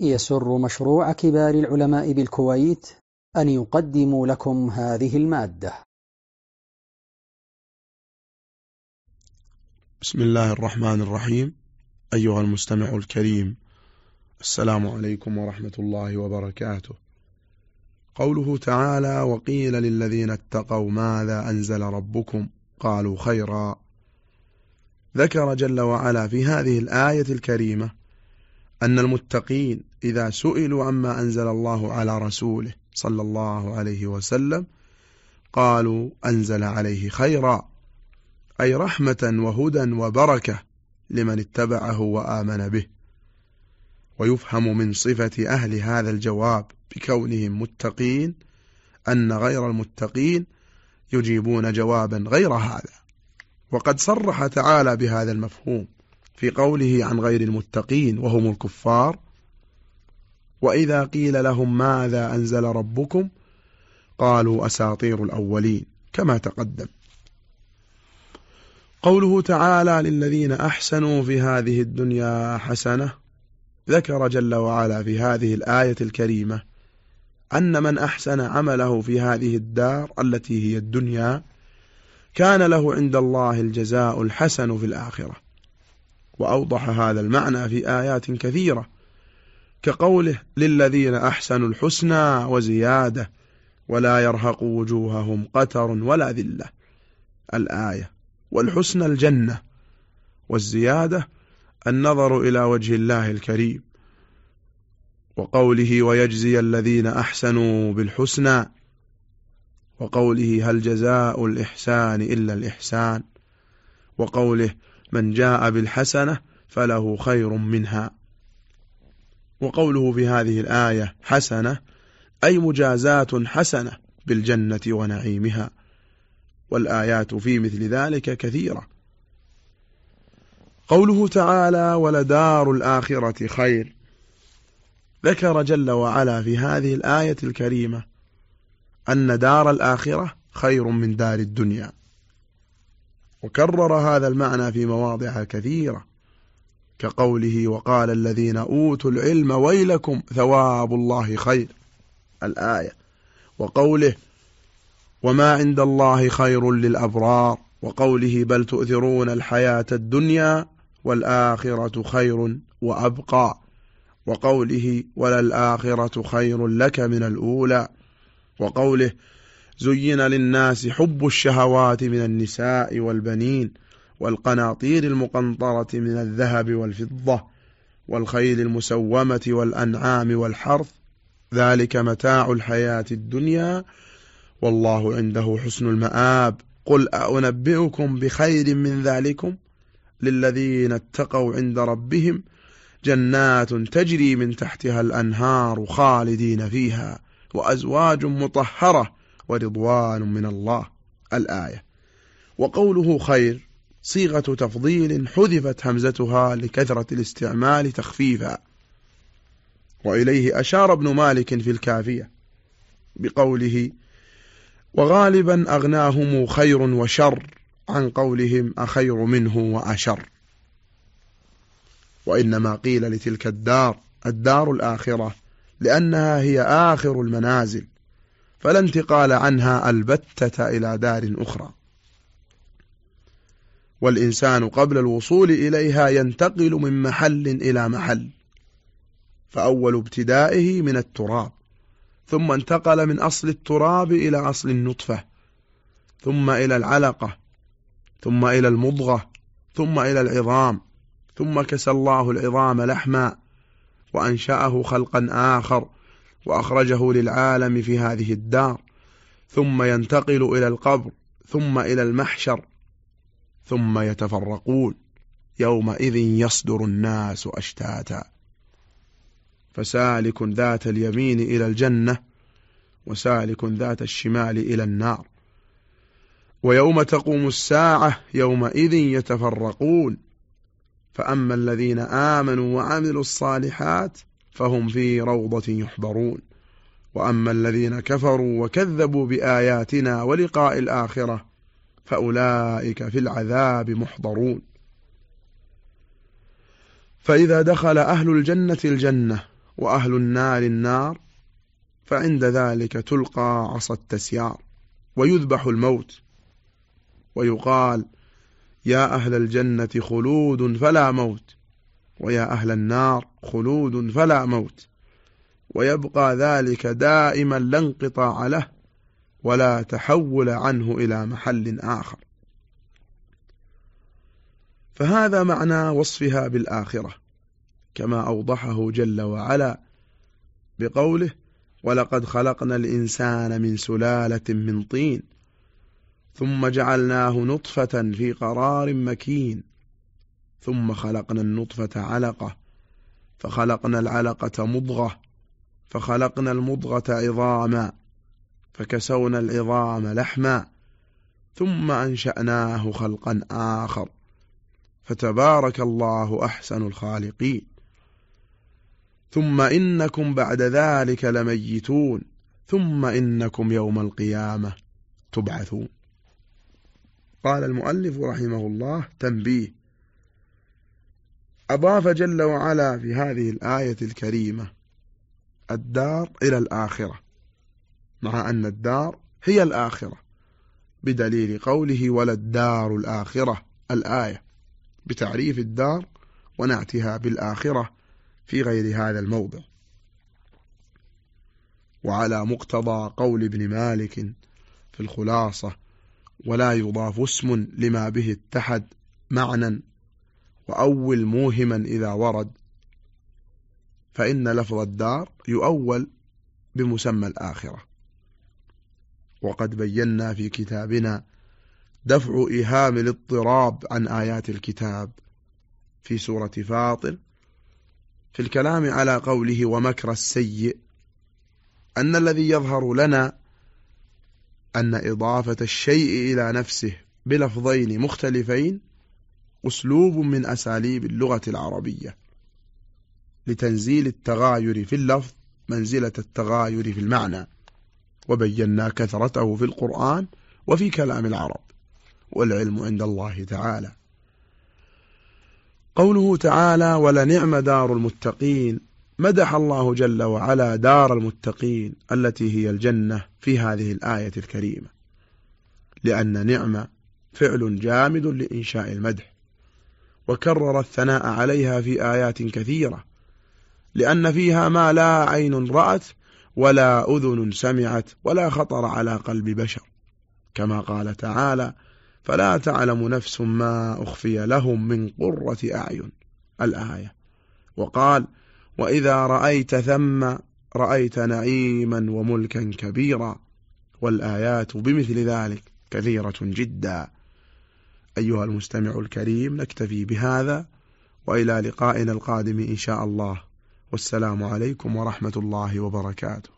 يسر مشروع كبار العلماء بالكويت أن يقدم لكم هذه المادة. بسم الله الرحمن الرحيم. أيها المستمع الكريم السلام عليكم ورحمة الله وبركاته. قوله تعالى وقيل للذين اتقوا ماذا أنزل ربكم؟ قالوا خيرا. ذكر جل وعلا في هذه الآية الكريمة أن المتقين إذا سئلوا عما أنزل الله على رسوله صلى الله عليه وسلم قالوا أنزل عليه خيرا أي رحمة وهدى وبركة لمن اتبعه وآمن به. ويفهم من صفة أهل هذا الجواب بكونهم متقين أن غير المتقين يجيبون جوابا غير هذا. وقد صرح تعالى بهذا المفهوم في قوله عن غير المتقين وهم الكفار وإذا قيل لهم ماذا أنزل ربكم قالوا أساطير الأولين كما تقدم. قوله تعالى للذين أحسنوا في هذه الدنيا حسنة ذكر جل وعلا في هذه الآية الكريمة أن من أحسن عمله في هذه الدار التي هي الدنيا كان له عند الله الجزاء الحسن في الآخرة. وأوضح هذا المعنى في آيات كثيرة كقوله للذين أحسنوا الحسنى وزيادة ولا يرهق وجوههم قتر ولا ذلة الآية والحسنى الجنة والزيادة النظر إلى وجه الله الكريم وقوله ويجزي الذين أحسنوا بالحسنى وقوله هل جزاء الإحسان إلا الإحسان وقوله من جاء بالحسنة فله خير منها. وقوله في هذه الآية حسنة أي مجازات حسنة بالجنة ونعيمها. والآيات في مثل ذلك كثيرة. قوله تعالى ولدار الآخرة خير ذكر جل وعلا في هذه الآية الكريمة أن دار الآخرة خير من دار الدنيا. وكرر هذا المعنى في مواضع كثيرة كقوله وقال الذين أوتوا العلم ويلكم ثواب الله خير الآية. وقوله وما عند الله خير للأبرار وقوله بل تؤثرون الحياة الدنيا والآخرة خير وأبقى وقوله وللآخرة خير لك من الأولى وقوله زين للناس حب الشهوات من النساء والبنين والقناطير المقنطرة من الذهب والفضة والخيل المسومة والأنعام والحرث. ذلك متاع الحياة الدنيا. والله عنده حسن المآب. قل أنبئكم بخير من ذلكم؟ للذين اتقوا عند ربهم جنات تجري من تحتها الأنهار خالدين فيها. وأزواج مطهرة ورضوان من الله. الآية. وقوله خير صيغة تفضيل حذفت همزتها لكثرة الاستعمال تخفيفا. وإليه أشار ابن مالك في الكافية بقوله وغالبا أغناهم خير وشر عن قولهم أخير منه وأشر. وإنما قيل لتلك الدار الدار الآخرة لأنها هي آخر المنازل. فلا انتقال عنها البتة إلى دار أخرى. والإنسان قبل الوصول إليها ينتقل من محل إلى محل فأول ابتدائه من التراب ثم انتقل من أصل التراب إلى أصل النطفة ثم إلى العلقة ثم إلى المضغة ثم إلى العظام ثم كسى الله العظام لحما وأنشأه خلقا آخر وأخرجه للعالم في هذه الدار ثم ينتقل إلى القبر ثم إلى المحشر ثم يتفرقون. يومئذ يصدر الناس أشتاتا. فسالك ذات اليمين إلى الجنة وسالك ذات الشمال إلى النار. ويوم تقوم الساعة يومئذ يتفرقون. فأما الذين آمنوا وعملوا الصالحات فهم في روضة يحبرون وأما الذين كفروا وكذبوا بآياتنا ولقاء الآخرة فأولئك في العذاب محضرون. فإذا دخل أهل الجنة الجنة وأهل النار النار فعند ذلك تلقى عصا التسيار ويذبح الموت. ويقال يا أهل الجنة خلود فلا موت. ويا أهل النار خلود فلا موت. ويبقى ذلك دائما لا انقطاع له ولا تحول عنه إلى محل آخر. فهذا معنى وصفها بالآخرة كما أوضحه جل وعلا بقوله ولقد خلقنا الإنسان من سلالة من طين ثم جعلناه نطفة في قرار مكين ثم خلقنا النطفة علقة فخلقنا العلقة مضغة فخلقنا المضغة عظاما فكسونا العظام لحما ثم أنشأناه خلقا آخر فتبارك الله أحسن الخالقين. ثم إنكم بعد ذلك لميتون ثم إنكم يوم القيامة تبعثون. قال المؤلف رحمه الله تنبيه أضاف جل وعلا في هذه الآية الكريمة الدار إلى الآخرة مع أن الدار هي الآخرة بدليل قوله ولا الدار الآخرة الآية بتعريف الدار ونعتها بالآخرة في غير هذا الموضع. وعلى مقتضى قول ابن مالك في الخلاصة ولا يضاف اسم لما به اتحد معنى وأول موهما إذا ورد فإن لفظ الدار يؤول بمسمى الآخرة. وقد بينا في كتابنا دفع إيهام الاضطراب عن آيات الكتاب في سورة فاطر في الكلام على قوله ومكر السيء أن الذي يظهر لنا أن إضافة الشيء إلى نفسه بلفظين مختلفين أسلوب من أساليب اللغة العربية لتنزيل التغاير في اللفظ منزلة التغاير في المعنى وبينا كثرته في القرآن وفي كلام العرب والعلم عند الله تعالى. قوله تعالى ولنعم دار المتقين مدح الله جل وعلا دار المتقين التي هي الجنة في هذه الآية الكريمة لأن نعمة فعل جامد لإنشاء المدح. وكرر الثناء عليها في آيات كثيرة لأن فيها ما لا عين رأت ولا أذن سمعت ولا خطر على قلب بشر. كما قال تعالى فلا تعلم نفس ما أخفي لهم من قرة أعين. الآية. وقال وإذا رأيت ثم رأيت نعيما وملكا كبيرا. والآيات بمثل ذلك كثيرة جدا. أيها المستمع الكريم نكتفي بهذا وإلى لقائنا القادم إن شاء الله. والسلام عليكم ورحمة الله وبركاته.